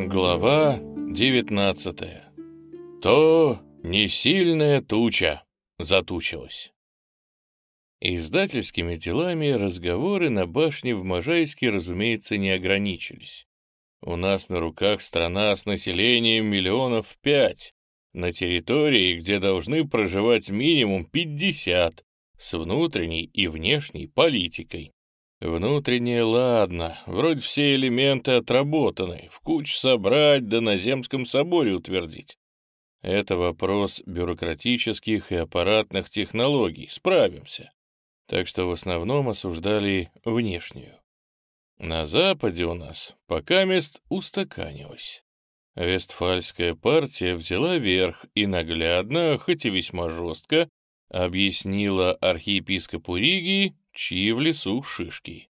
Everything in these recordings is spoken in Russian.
Глава 19 То несильная туча затучилась. Издательскими делами разговоры на башне в Можайске, разумеется, не ограничились. У нас на руках страна с населением миллионов пять, на территории, где должны проживать минимум 50, с внутренней и внешней политикой. Внутреннее ладно, вроде все элементы отработаны, в куч собрать да на земском соборе утвердить. Это вопрос бюрократических и аппаратных технологий, справимся. Так что в основном осуждали внешнюю. На Западе у нас пока мест устаканилось. Вестфальская партия взяла верх и наглядно, хоть и весьма жестко, объяснила архиепископу Риги, чьи в лесу шишки.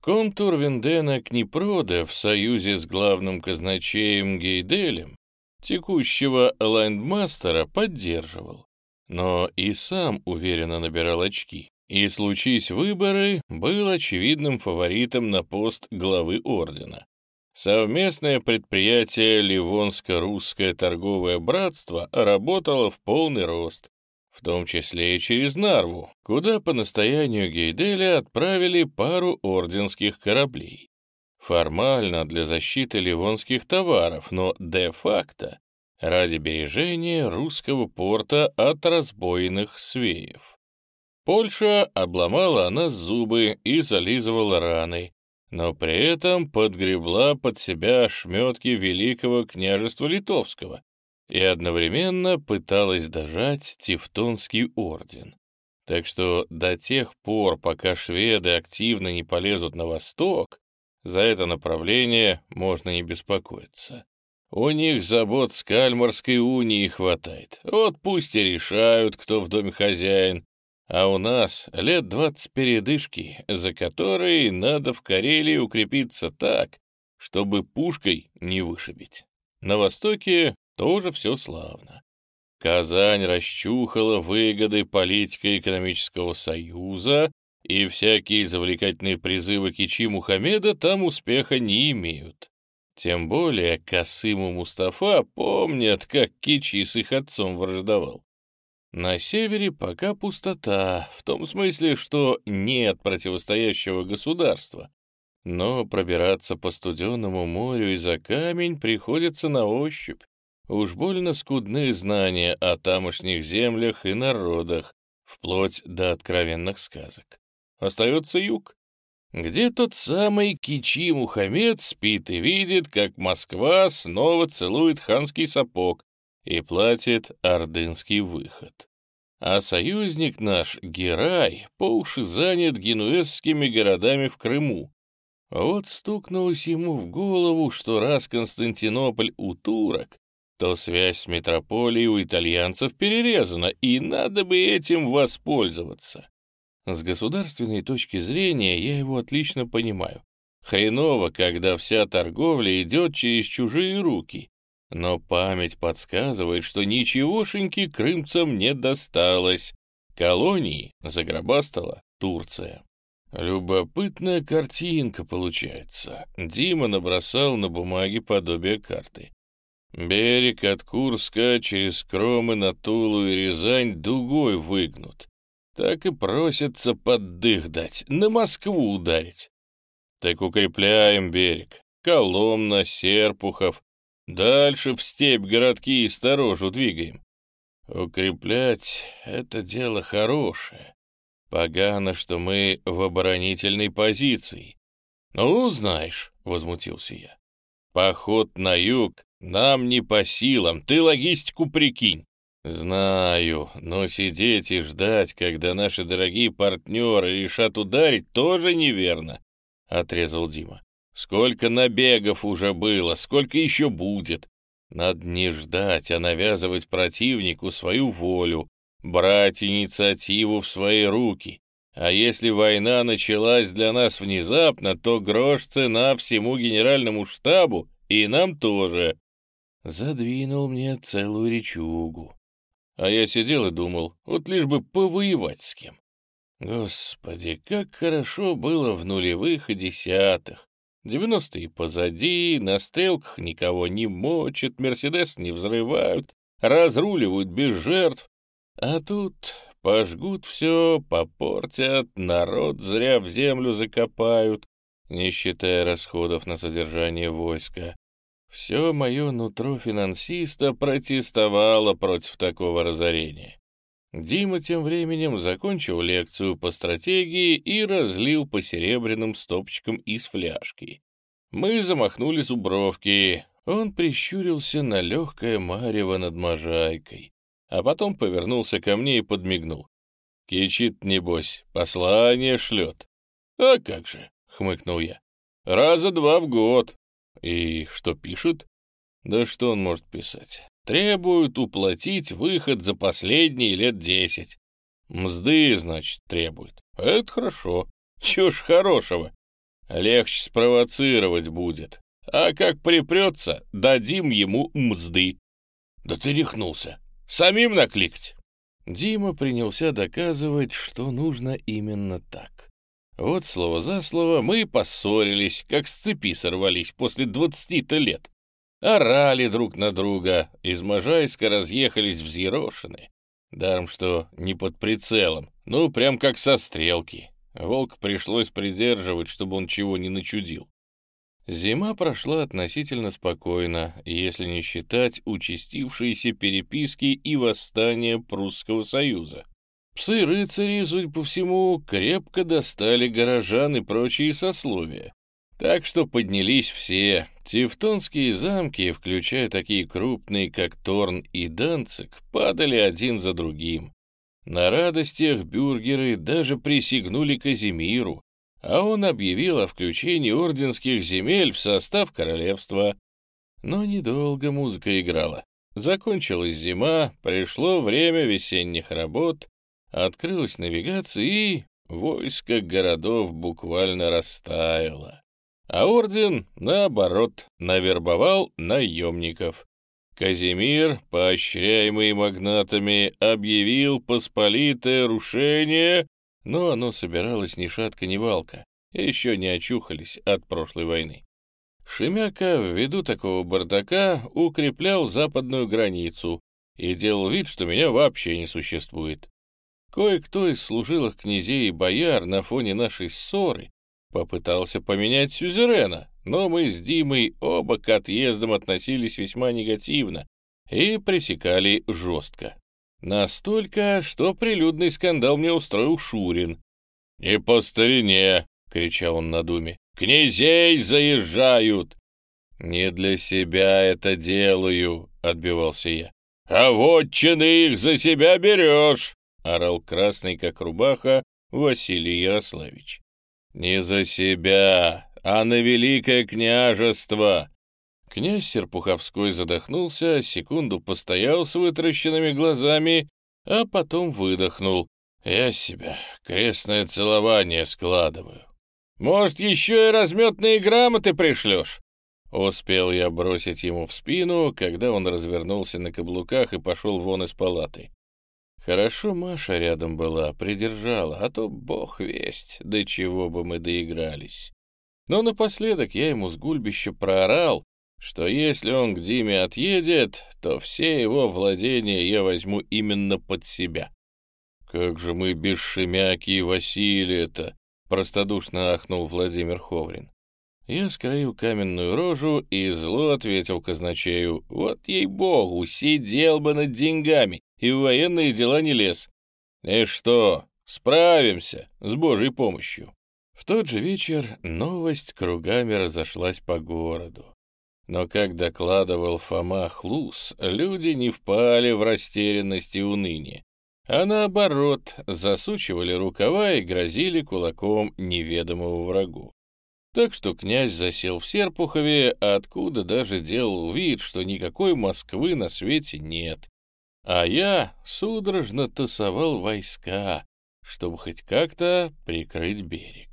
Контур Вендена Книпрода в союзе с главным казначеем Гейделем текущего лайндмастера поддерживал, но и сам уверенно набирал очки, и, случись выборы, был очевидным фаворитом на пост главы ордена. Совместное предприятие Ливонско-Русское торговое братство работало в полный рост, в том числе и через Нарву, куда по настоянию Гейделя отправили пару орденских кораблей. Формально для защиты ливонских товаров, но де-факто ради бережения русского порта от разбойных свеев. Польша обломала о нас зубы и зализывала раны, но при этом подгребла под себя ошметки Великого княжества Литовского, и одновременно пыталась дожать Тевтонский орден. Так что до тех пор, пока шведы активно не полезут на восток, за это направление можно не беспокоиться. У них забот с Кальмарской унии хватает. Вот пусть и решают, кто в доме хозяин. А у нас лет двадцать передышки, за которые надо в Карелии укрепиться так, чтобы пушкой не вышибить. На востоке тоже все славно. Казань расчухала выгоды политико-экономического союза, и всякие завлекательные призывы Кичи Мухаммеда там успеха не имеют. Тем более Касым Мустафа помнят, как Кичи с их отцом враждовал. На севере пока пустота, в том смысле, что нет противостоящего государства. Но пробираться по студенному морю и за камень приходится на ощупь. Уж больно скудны знания о тамошних землях и народах, вплоть до откровенных сказок. Остается юг, где тот самый Кичи Мухаммед спит и видит, как Москва снова целует ханский сапог и платит ордынский выход. А союзник наш, Герай, по уши занят генуэзскими городами в Крыму. Вот стукнулось ему в голову, что раз Константинополь у турок, то связь с метрополией у итальянцев перерезана, и надо бы этим воспользоваться. С государственной точки зрения я его отлично понимаю. Хреново, когда вся торговля идет через чужие руки. Но память подсказывает, что ничегошеньки крымцам не досталось. Колонии загробастала Турция. Любопытная картинка получается. Дима набросал на бумаге подобие карты. Берег от Курска через Кромы на Тулу и Рязань дугой выгнут. Так и просится под дых дать, на Москву ударить. Так укрепляем берег. Коломна, Серпухов. Дальше в степь городки и сторожу двигаем. Укреплять — это дело хорошее. Погано, что мы в оборонительной позиции. Ну, знаешь, — возмутился я. Поход на юг нам не по силам, ты логистику прикинь. Знаю, но сидеть и ждать, когда наши дорогие партнеры решат ударить, тоже неверно, — отрезал Дима. Сколько набегов уже было, сколько еще будет. Надо не ждать, а навязывать противнику свою волю, брать инициативу в свои руки. А если война началась для нас внезапно, то грош цена всему генеральному штабу и нам тоже задвинул мне целую речугу. А я сидел и думал, вот лишь бы повоевать с кем. Господи, как хорошо было в нулевых и десятых. Девяностые позади, на стрелках никого не мочат, Мерседес не взрывают, разруливают без жертв. А тут пожгут все, попортят, народ зря в землю закопают, не считая расходов на содержание войска. Все мое нутро финансиста протестовало против такого разорения. Дима тем временем закончил лекцию по стратегии и разлил по серебряным стопочкам из фляжки. Мы замахнули зубровки. Он прищурился на легкое марево над можайкой, а потом повернулся ко мне и подмигнул. «Кичит, небось, послание шлет». «А как же», — хмыкнул я. «Раза два в год». «И что пишет?» «Да что он может писать? Требуют уплатить выход за последние лет десять. Мзды, значит, требуют. Это хорошо. Чего ж хорошего? Легче спровоцировать будет. А как припрется, дадим ему мзды. Да ты рехнулся. Самим накликать. Дима принялся доказывать, что нужно именно так. Вот слово за слово мы поссорились, как с цепи сорвались после двадцати-то лет. Орали друг на друга, из Можайска разъехались взъерошены. Даром, что не под прицелом, ну, прям как со стрелки. Волк пришлось придерживать, чтобы он чего не начудил. Зима прошла относительно спокойно, если не считать участившиеся переписки и восстания Прусского Союза. Псы-рыцари, судя по всему, крепко достали горожан и прочие сословия. Так что поднялись все. Тевтонские замки, включая такие крупные, как Торн и Данцик, падали один за другим. На радостях бюргеры даже присягнули Казимиру, а он объявил о включении орденских земель в состав королевства. Но недолго музыка играла. Закончилась зима, пришло время весенних работ, открылась навигация и войско городов буквально растаяло а орден, наоборот, навербовал наемников. Казимир, поощряемый магнатами, объявил посполитое рушение, но оно собиралось ни шатка, ни валка, еще не очухались от прошлой войны. Шемяка, ввиду такого бардака, укреплял западную границу и делал вид, что меня вообще не существует. Кое-кто из служилых князей и бояр на фоне нашей ссоры Попытался поменять сюзерена, но мы с Димой оба к отъездам относились весьма негативно и пресекали жестко. Настолько, что прилюдный скандал мне устроил Шурин. «Не по старине!» — кричал он на думе. «Князей заезжают!» «Не для себя это делаю!» — отбивался я. «А вотчины их за себя берешь!» — орал красный, как рубаха, Василий Ярославич. «Не за себя, а на великое княжество!» Князь Серпуховской задохнулся, секунду постоял с вытращенными глазами, а потом выдохнул. «Я себя крестное целование складываю. Может, еще и разметные грамоты пришлешь?» Успел я бросить ему в спину, когда он развернулся на каблуках и пошел вон из палаты. Хорошо Маша рядом была, придержала, а то бог весть, до чего бы мы доигрались. Но напоследок я ему с гульбища проорал, что если он к Диме отъедет, то все его владения я возьму именно под себя. «Как же мы без Шемяки и Василия-то!» — простодушно ахнул Владимир Ховрин. Я скроил каменную рожу и зло ответил казначею, «Вот ей-богу, сидел бы над деньгами, и в военные дела не лез. И что, справимся с Божьей помощью. В тот же вечер новость кругами разошлась по городу. Но, как докладывал Фома Хлус, люди не впали в растерянность и уныние, а наоборот, засучивали рукава и грозили кулаком неведомого врагу. Так что князь засел в Серпухове, откуда даже делал вид, что никакой Москвы на свете нет, а я судорожно тасовал войска, чтобы хоть как-то прикрыть берег.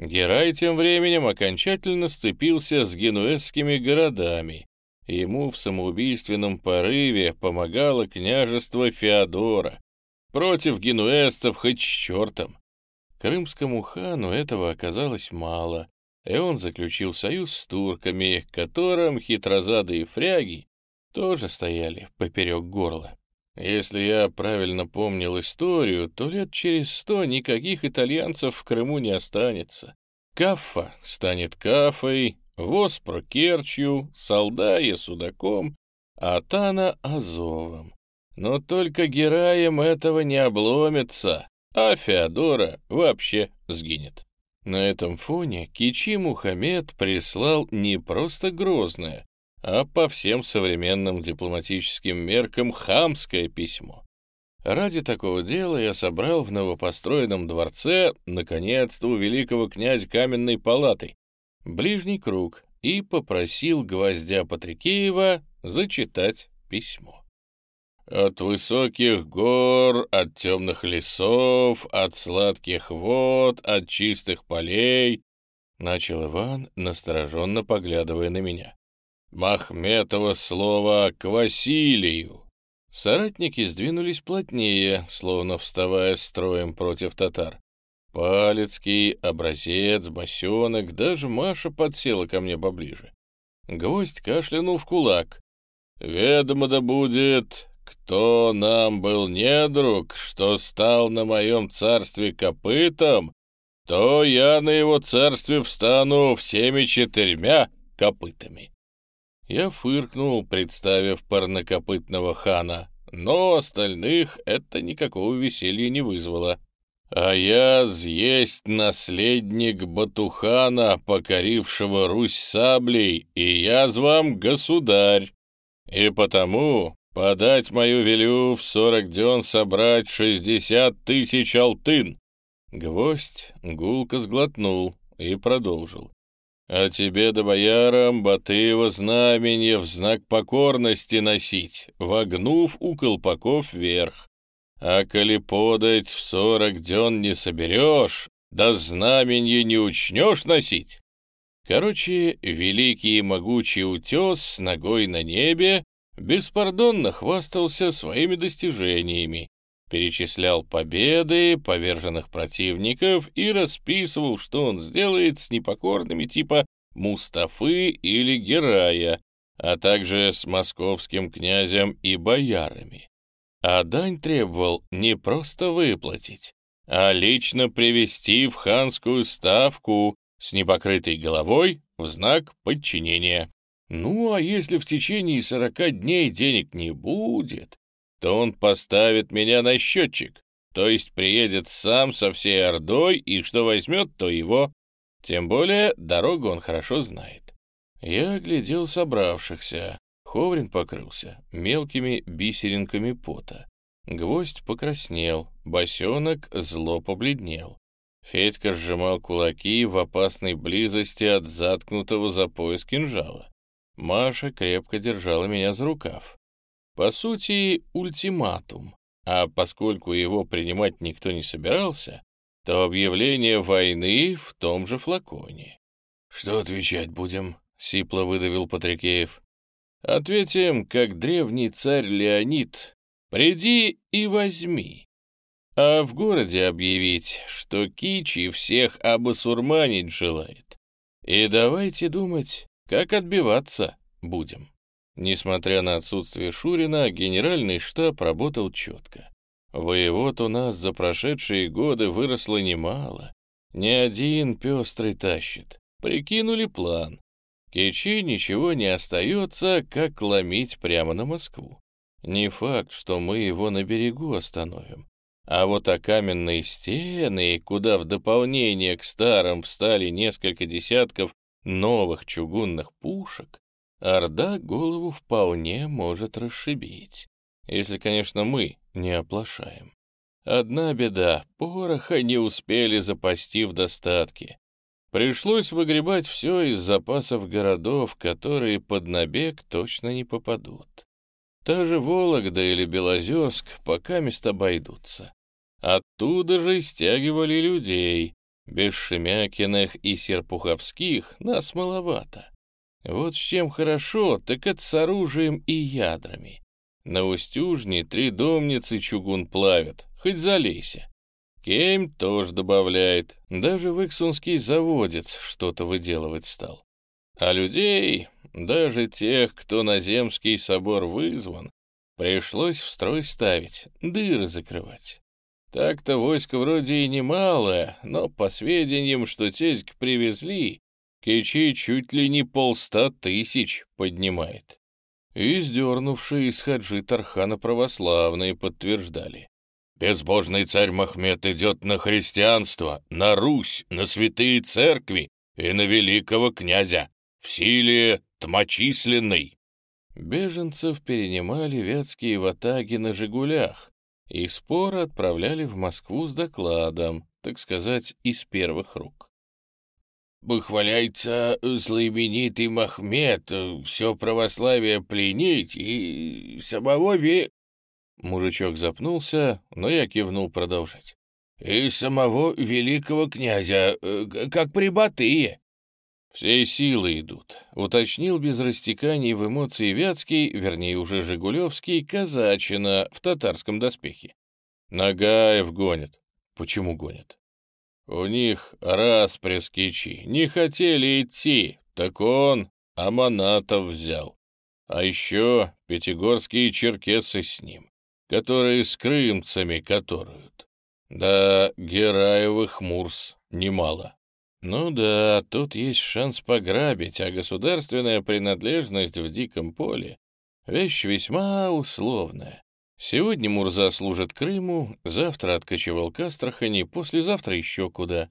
Герай тем временем окончательно сцепился с генуэзскими городами. Ему в самоубийственном порыве помогало княжество Феодора. Против генуэзцев хоть с чертом. Крымскому хану этого оказалось мало. и он заключил союз с турками, которым хитрозадые фряги тоже стояли поперек горла. Если я правильно помнил историю, то лет через сто никаких итальянцев в Крыму не останется. Каффа станет Кафой, Воспро — Керчью, Салдая — Судаком, а Тана — Азовом. Но только Гераем этого не обломится, а Феодора вообще сгинет. На этом фоне Кичи Мухаммед прислал не просто грозное, а по всем современным дипломатическим меркам хамское письмо. Ради такого дела я собрал в новопостроенном дворце, наконец-то, у великого князя каменной палаты, ближний круг и попросил гвоздя Патрикеева зачитать письмо. От высоких гор, от темных лесов, от сладких вод, от чистых полей, — начал Иван, настороженно поглядывая на меня. Махметова слово к Василию. Соратники сдвинулись плотнее, словно вставая строем против татар. Палецкий, образец, босенок, даже Маша подсела ко мне поближе. Гвоздь кашлянул в кулак. «Ведомо да будет, кто нам был недруг, что стал на моем царстве копытом, то я на его царстве встану всеми четырьмя копытами». Я фыркнул, представив парнокопытного хана, но остальных это никакого веселья не вызвало. А я есть наследник Батухана, покорившего Русь саблей, и я вам государь. И потому подать мою велю в сорок дён собрать шестьдесят тысяч алтын. Гвоздь гулко сглотнул и продолжил а тебе да боярам Батыева знаменье в знак покорности носить, вогнув у колпаков вверх. А коли подать в сорок дён не соберешь, да знаменье не учнешь носить. Короче, великий и могучий утес с ногой на небе беспардонно хвастался своими достижениями, перечислял победы поверженных противников и расписывал, что он сделает с непокорными типа Мустафы или Герая, а также с московским князем и боярами. А дань требовал не просто выплатить, а лично привести в ханскую ставку с непокрытой головой в знак подчинения. Ну, а если в течение сорока дней денег не будет, то он поставит меня на счетчик, то есть приедет сам со всей Ордой, и что возьмет, то его. Тем более дорогу он хорошо знает. Я глядел собравшихся. Ховрин покрылся мелкими бисеринками пота. Гвоздь покраснел, босенок зло побледнел. Федька сжимал кулаки в опасной близости от заткнутого за пояс кинжала. Маша крепко держала меня за рукав. По сути, ультиматум, а поскольку его принимать никто не собирался, то объявление войны в том же флаконе. «Что отвечать будем?» — сипло выдавил Патрикеев. «Ответим, как древний царь Леонид, приди и возьми. А в городе объявить, что Кичи всех обосурманить желает. И давайте думать, как отбиваться будем». Несмотря на отсутствие Шурина, генеральный штаб работал четко. Воевод у нас за прошедшие годы выросло немало. Ни один пестрый тащит. Прикинули план. Кичи ничего не остается, как ломить прямо на Москву. Не факт, что мы его на берегу остановим. А вот о каменные стены, куда в дополнение к старым встали несколько десятков новых чугунных пушек, Орда голову вполне может расшибить, если, конечно, мы не оплошаем. Одна беда — пороха не успели запасти в достатке. Пришлось выгребать все из запасов городов, которые под набег точно не попадут. Та же Вологда или Белозерск пока места обойдутся. Оттуда же стягивали людей. Без Шемякиных и Серпуховских нас маловато. Вот с чем хорошо, так это с оружием и ядрами. На Устюжне три домницы чугун плавят, хоть залейся. Кейм тоже добавляет. Даже выксунский заводец что-то выделывать стал. А людей, даже тех, кто на Земский собор вызван, пришлось в строй ставить, дыры закрывать. Так-то войско вроде и немалое, но по сведениям, что тезьк привезли, Кичи чуть ли не полста тысяч поднимает. И сдернувшие из хаджи Тархана православные подтверждали. Безбожный царь Махмед идет на христианство, на Русь, на святые церкви и на великого князя, в силе тмочисленной. Беженцев перенимали вятские ватаги на «Жигулях», и споры отправляли в Москву с докладом, так сказать, из первых рук. «Бахваляется злоименитый Махмед, все православие пленить и самого ве...» Мужичок запнулся, но я кивнул продолжать. «И самого великого князя, э, как прибатые». «Все силы идут», — уточнил без растеканий в эмоции Вятский, вернее, уже Жигулевский, казачина в татарском доспехе. «Нагаев гонят». «Почему гонят?» «У них раз прескичи, не хотели идти, так он Аманатов взял. А еще пятигорские черкесы с ним, которые с крымцами которуют. Да Гераевых мурс немало». Ну да, тут есть шанс пограбить, а государственная принадлежность в диком поле — вещь весьма условная. Сегодня Мурза служит Крыму, завтра откочевал к Астрахани, послезавтра еще куда.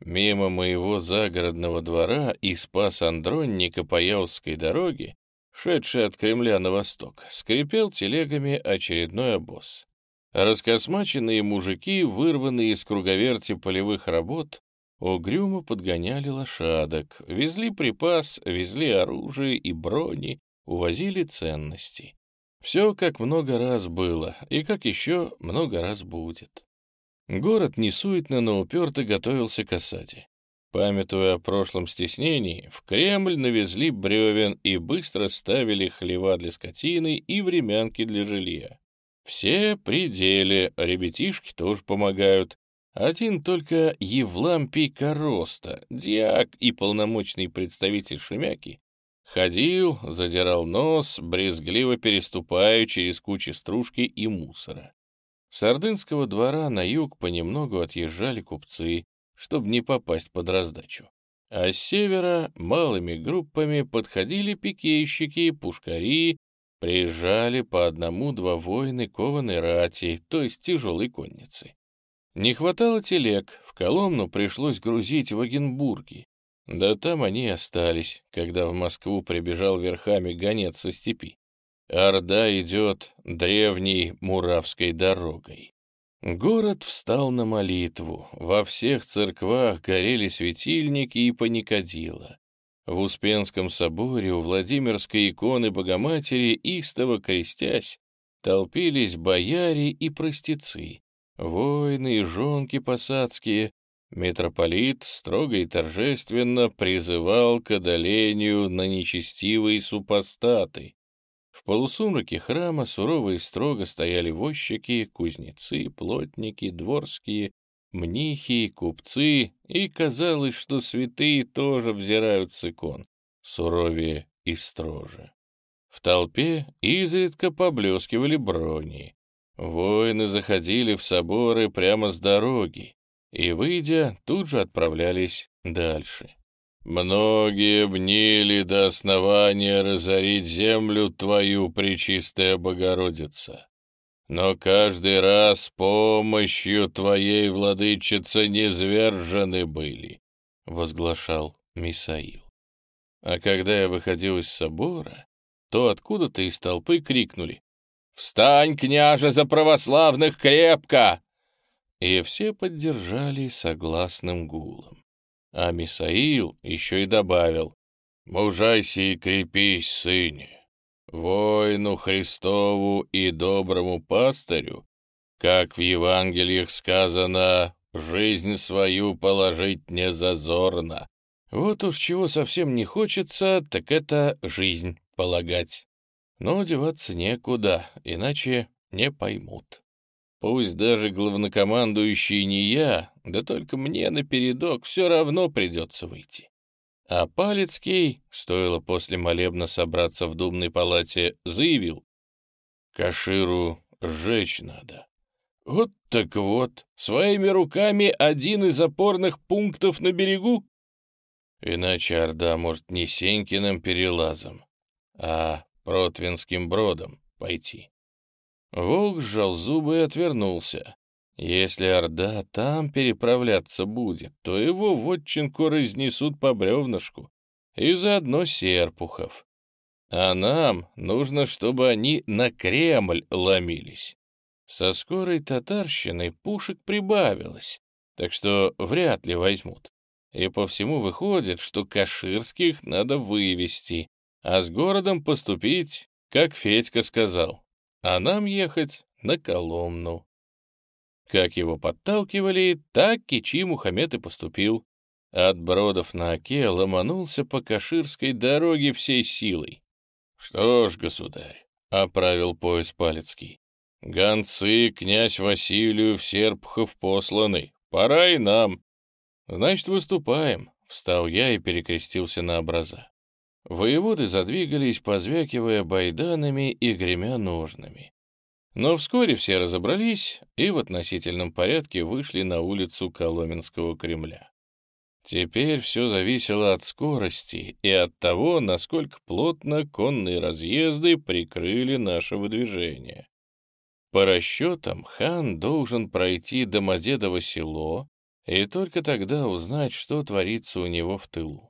Мимо моего загородного двора и спас Андронника по Яузской дороге, шедший от Кремля на восток, скрипел телегами очередной обоз. Раскосмаченные мужики, вырванные из круговерти полевых работ, Угрюмо подгоняли лошадок, везли припас, везли оружие и брони, увозили ценности. Все как много раз было, и как еще много раз будет. Город несуетно, но уперто готовился к осаде. Памятуя о прошлом стеснении, в Кремль навезли бревен и быстро ставили хлева для скотины и времянки для жилья. Все при деле, ребятишки тоже помогают, один только Евлампий Короста, диак и полномочный представитель Шемяки, ходил, задирал нос, брезгливо переступая через кучи стружки и мусора. С Ордынского двора на юг понемногу отъезжали купцы, чтобы не попасть под раздачу. А с севера малыми группами подходили пикейщики и пушкари, приезжали по одному-два воины кованой рати, то есть тяжелой конницы. Не хватало телег, в Коломну пришлось грузить в Агенбурге. Да там они и остались, когда в Москву прибежал верхами гонец со степи. Орда идет древней Муравской дорогой. Город встал на молитву, во всех церквах горели светильники и паникадила. В Успенском соборе у Владимирской иконы Богоматери, истово крестясь, толпились бояре и простецы, воины и жонки посадские, митрополит строго и торжественно призывал к одолению на нечестивые супостаты. В полусумраке храма сурово и строго стояли возчики, кузнецы, плотники, дворские, мнихи, купцы, и казалось, что святые тоже взирают с икон, суровее и строже. В толпе изредка поблескивали брони. Воины заходили в соборы прямо с дороги и, выйдя, тут же отправлялись дальше. «Многие бнили до основания разорить землю твою, Пречистая Богородица, но каждый раз помощью твоей, владычица, низвержены были», — возглашал Мисаил. А когда я выходил из собора, то откуда-то из толпы крикнули «Встань, княже, за православных крепко!» И все поддержали согласным гулом. А Мисаил еще и добавил «Мужайся и крепись, сыне! Воину Христову и доброму пастырю, как в Евангелиях сказано, жизнь свою положить не зазорно. Вот уж чего совсем не хочется, так это жизнь полагать. Но деваться некуда, иначе не поймут. Пусть даже главнокомандующий не я, да только мне напередок все равно придется выйти. А Палецкий, стоило после молебна собраться в думной палате, заявил, «Каширу сжечь надо». Вот так вот, своими руками один из опорных пунктов на берегу? Иначе Орда может не Сенькиным перелазом, а Протвинским бродом пойти. Волк сжал зубы и отвернулся. Если Орда там переправляться будет, то его вотчинку разнесут по бревнышку, и заодно серпухов. А нам нужно, чтобы они на Кремль ломились. Со скорой татарщиной пушек прибавилось, так что вряд ли возьмут. И по всему выходит, что каширских надо вывести, а с городом поступить, как Федька сказал а нам ехать на Коломну. Как его подталкивали, так Кичи Мухаммед и поступил. От Бродов на Оке ломанулся по Каширской дороге всей силой. — Что ж, государь, — оправил пояс Палецкий, — гонцы князь Василию в Серпухов посланы, пора и нам. — Значит, выступаем, — встал я и перекрестился на образа. Воеводы задвигались, позвякивая байданами и гремя ножнами. Но вскоре все разобрались и в относительном порядке вышли на улицу Коломенского Кремля. Теперь все зависело от скорости и от того, насколько плотно конные разъезды прикрыли наше выдвижение. По расчетам, хан должен пройти Домодедово село и только тогда узнать, что творится у него в тылу.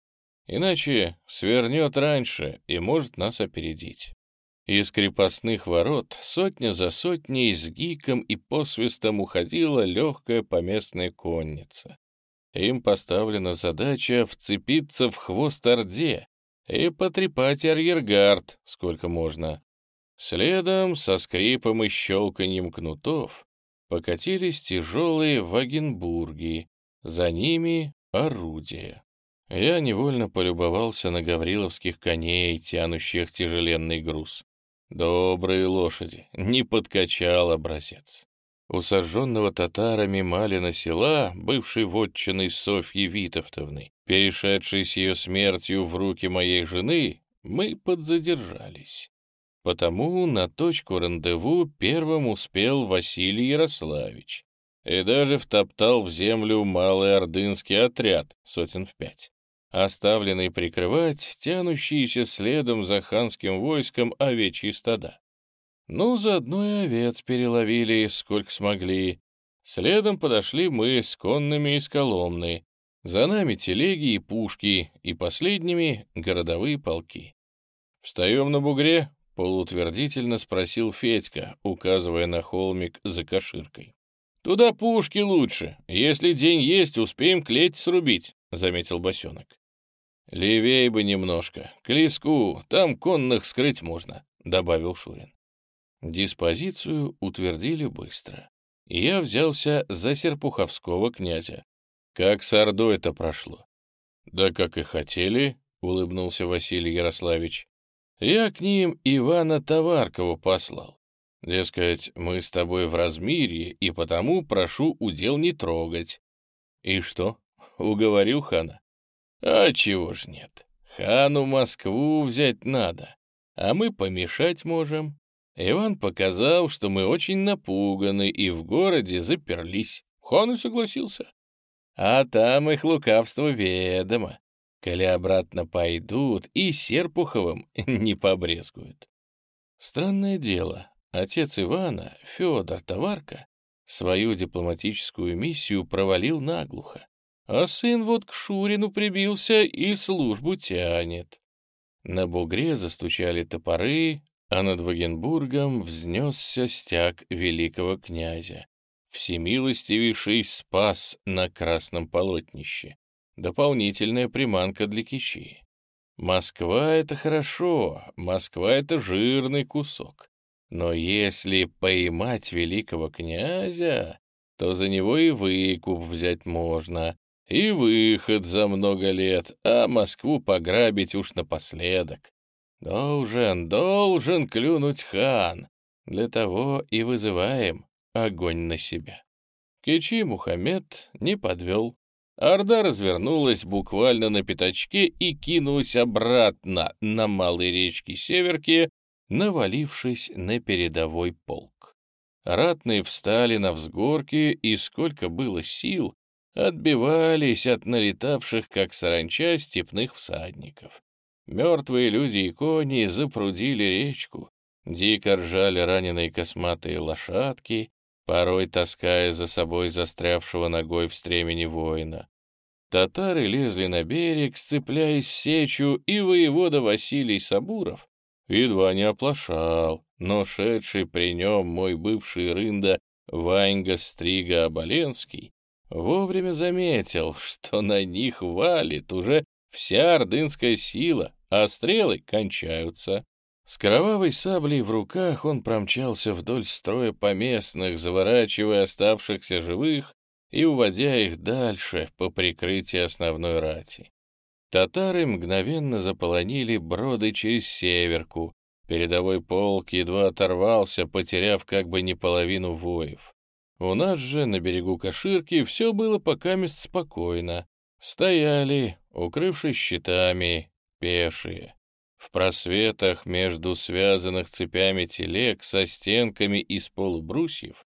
Иначе свернет раньше и может нас опередить. Из крепостных ворот сотня за сотней с гиком и посвистом уходила легкая поместная конница. Им поставлена задача вцепиться в хвост Орде и потрепать арьергард сколько можно. Следом, со скрипом и щелканьем кнутов, покатились тяжелые вагенбурги, за ними орудия. Я невольно полюбовался на гавриловских коней, тянущих тяжеленный груз. Добрые лошади, не подкачал образец. У сожженного татарами Малина села, бывшей вотчиной Софьи Витовтовны, перешедшей с ее смертью в руки моей жены, мы подзадержались. Потому на точку рандеву первым успел Василий Ярославич и даже втоптал в землю малый ордынский отряд, сотен в пять оставленный прикрывать тянущиеся следом за ханским войском овечьи стада. Ну, заодно и овец переловили, сколько смогли. Следом подошли мы с конными из Коломны. За нами телеги и пушки, и последними — городовые полки. «Встаем на бугре?» — полуутвердительно спросил Федька, указывая на холмик за коширкой. «Туда пушки лучше. Если день есть, успеем клеть срубить», — заметил босенок. «Левей бы немножко, к леску, там конных скрыть можно», — добавил Шурин. Диспозицию утвердили быстро. Я взялся за Серпуховского князя. Как с Ордой это прошло? «Да как и хотели», — улыбнулся Василий Ярославич. «Я к ним Ивана Товаркова послал. Дескать, мы с тобой в размирье, и потому прошу удел не трогать». «И что?» — уговорил хана. А чего ж нет? Хану Москву взять надо, а мы помешать можем. Иван показал, что мы очень напуганы и в городе заперлись. Хан и согласился. А там их лукавство ведомо. Коли обратно пойдут, и Серпуховым не побрезгуют. Странное дело, отец Ивана, Федор Товарка, свою дипломатическую миссию провалил наглухо а сын вот к Шурину прибился и службу тянет. На бугре застучали топоры, а над Вагенбургом взнесся стяг великого князя. Всемилостивейший спас на красном полотнище. Дополнительная приманка для кичи. Москва — это хорошо, Москва — это жирный кусок. Но если поймать великого князя, то за него и выкуп взять можно, и выход за много лет, а Москву пограбить уж напоследок. Должен, должен клюнуть хан. Для того и вызываем огонь на себя. Кичи Мухаммед не подвел. Орда развернулась буквально на пятачке и кинулась обратно на малой речке Северки, навалившись на передовой полк. Ратные встали на взгорке, и сколько было сил, отбивались от налетавших, как саранча, степных всадников. Мертвые люди и кони запрудили речку, дико ржали раненые косматые лошадки, порой таская за собой застрявшего ногой в стремени воина. Татары лезли на берег, сцепляясь в сечу, и воевода Василий Сабуров едва не оплошал, но шедший при нем мой бывший рында Ваньга Стрига Оболенский вовремя заметил, что на них валит уже вся ордынская сила, а стрелы кончаются. С кровавой саблей в руках он промчался вдоль строя поместных, заворачивая оставшихся живых и уводя их дальше по прикрытию основной рати. Татары мгновенно заполонили броды через северку. Передовой полк едва оторвался, потеряв как бы не половину воев. У нас же на берегу Каширки все было пока мест спокойно. Стояли, укрывшись щитами, пешие. В просветах между связанных цепями телег со стенками из полубрусьев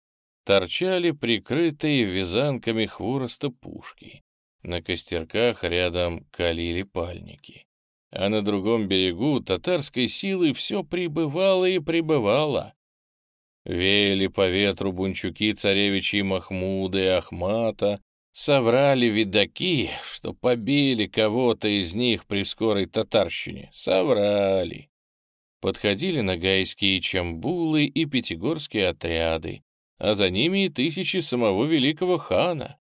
торчали прикрытые вязанками хвороста пушки. На костерках рядом калили пальники. А на другом берегу татарской силы все прибывало и прибывало. Веяли по ветру бунчуки царевичей Махмуда и Ахмата, соврали видаки, что побили кого-то из них при скорой татарщине. Соврали. Подходили нагайские чамбулы и пятигорские отряды, а за ними и тысячи самого великого хана.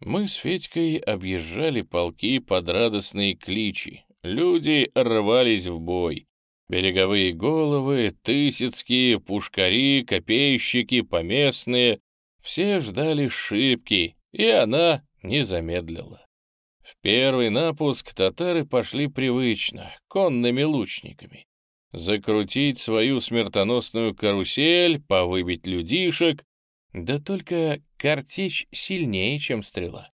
Мы с Федькой объезжали полки под радостные кличи. Люди рвались в бой. Береговые головы, тысяцкие, пушкари, копейщики, поместные — все ждали шибки, и она не замедлила. В первый напуск татары пошли привычно, конными лучниками. Закрутить свою смертоносную карусель, повыбить людишек, да только картечь сильнее, чем стрела.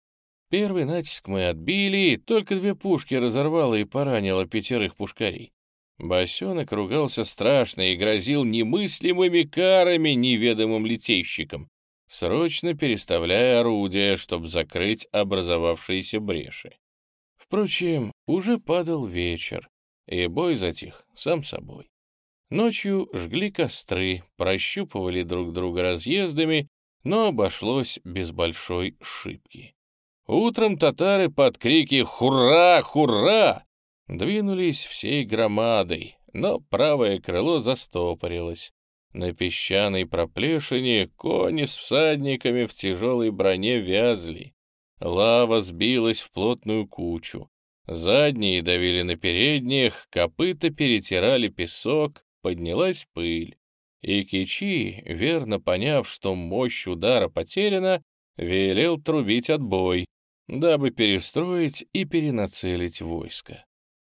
Первый натиск мы отбили, только две пушки разорвало и поранило пятерых пушкарей. Босенок ругался страшно и грозил немыслимыми карами неведомым летейщикам, срочно переставляя орудия, чтобы закрыть образовавшиеся бреши. Впрочем, уже падал вечер, и бой затих сам собой. Ночью жгли костры, прощупывали друг друга разъездами, но обошлось без большой шибки. Утром татары под крики «Хура! Хура!» Двинулись всей громадой, но правое крыло застопорилось. На песчаной проплешине кони с всадниками в тяжелой броне вязли. Лава сбилась в плотную кучу. Задние давили на передних, копыта перетирали песок, поднялась пыль. И Кичи, верно поняв, что мощь удара потеряна, велел трубить отбой, дабы перестроить и перенацелить войско.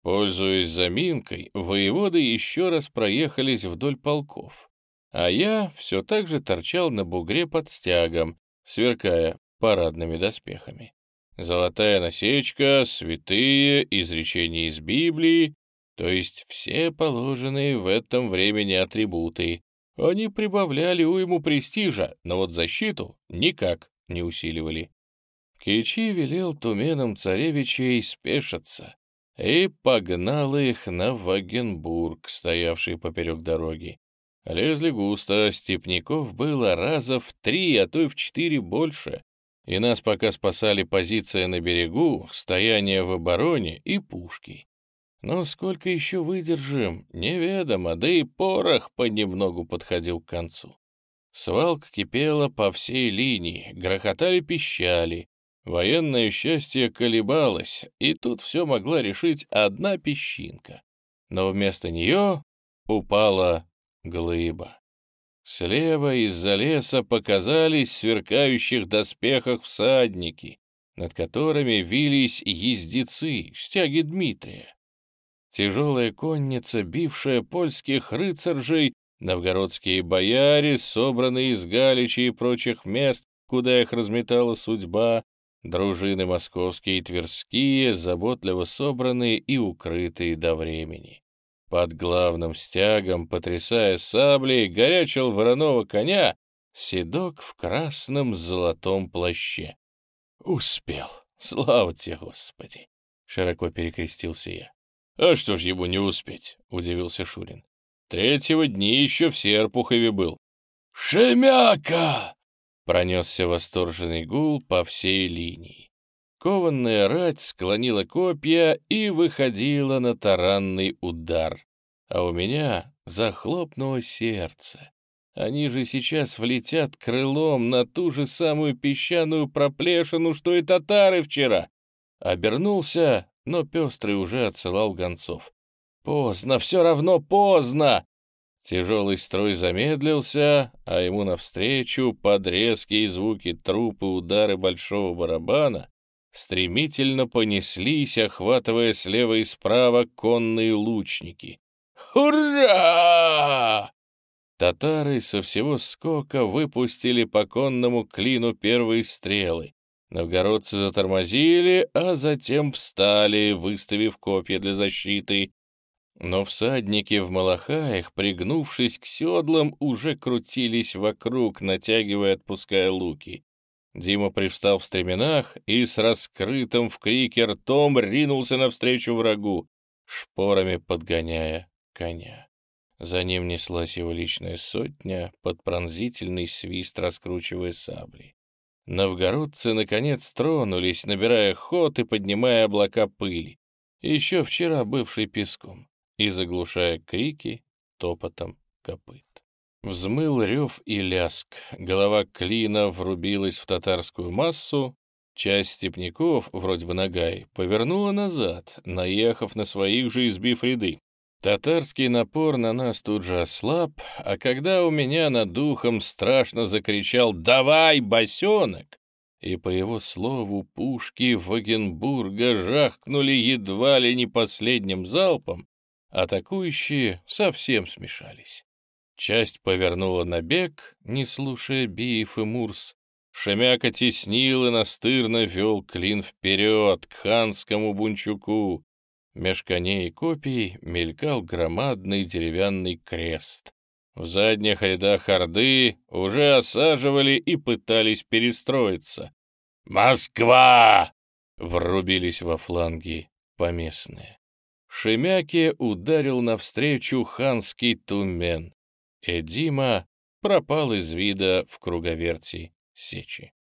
Пользуясь заминкой, воеводы еще раз проехались вдоль полков, а я все так же торчал на бугре под стягом, сверкая парадными доспехами. Золотая насечка, святые, изречения из Библии, то есть все положенные в этом времени атрибуты. Они прибавляли уйму престижа, но вот защиту никак не усиливали. Кичи велел туменам царевичей спешиться, и погнал их на Вагенбург, стоявший поперек дороги. Лезли густо, степняков было раза в три, а то и в четыре больше, и нас пока спасали позиция на берегу, стояние в обороне и пушки. Но сколько еще выдержим, неведомо, да и порох понемногу подходил к концу. Свалка кипела по всей линии, грохотали пищали, Военное счастье колебалось, и тут все могла решить одна песчинка. Но вместо нее упала глыба. Слева из-за леса показались сверкающих доспехах всадники, над которыми вились ездецы, стяги Дмитрия. Тяжелая конница, бившая польских рыцаржей, Новгородские бояре, собранные из Галичи и прочих мест, куда их разметала судьба, дружины московские и тверские, заботливо собранные и укрытые до времени. Под главным стягом, потрясая саблей, горячил вороного коня седок в красном золотом плаще. «Успел! Слава тебе, Господи!» — широко перекрестился я. «А что ж ему не успеть?» — удивился Шурин. «Третьего дня еще в Серпухове был». «Шемяка!» — пронесся восторженный гул по всей линии. Кованная рать склонила копья и выходила на таранный удар. А у меня захлопнуло сердце. Они же сейчас влетят крылом на ту же самую песчаную проплешину, что и татары вчера. Обернулся, но Пестрый уже отсылал гонцов. Поздно, все равно поздно! Тяжелый строй замедлился, а ему навстречу под резкие звуки трупы удары большого барабана стремительно понеслись, охватывая слева и справа конные лучники. «Ура!» Татары со всего скока выпустили по конному клину первые стрелы. Новгородцы затормозили, а затем встали, выставив копья для защиты. Но всадники в малахаях, пригнувшись к седлам, уже крутились вокруг, натягивая и отпуская луки. Дима привстал в стременах и с раскрытым в крике ртом ринулся навстречу врагу, шпорами подгоняя коня. За ним неслась его личная сотня, под пронзительный свист раскручивая сабли. Новгородцы, наконец, тронулись, набирая ход и поднимая облака пыли, еще вчера бывший песком, и заглушая крики топотом копыт. Взмыл рев и ляск, голова клина врубилась в татарскую массу, часть степняков, вроде бы Нагай, повернула назад, наехав на своих же избив ряды. Татарский напор на нас тут же ослаб, а когда у меня над духом страшно закричал «Давай, босенок!» и по его слову пушки Вагенбурга жахкнули едва ли не последним залпом, атакующие совсем смешались. Часть повернула на бег, не слушая Биев и Мурс. Шемяка теснил и настырно вел клин вперед к ханскому бунчуку. Меж коней и копий мелькал громадный деревянный крест. В задних рядах Орды уже осаживали и пытались перестроиться. «Москва!» — врубились во фланги поместные. Шемяке ударил навстречу ханский тумен. Эдима пропал из вида в круговерти сечи.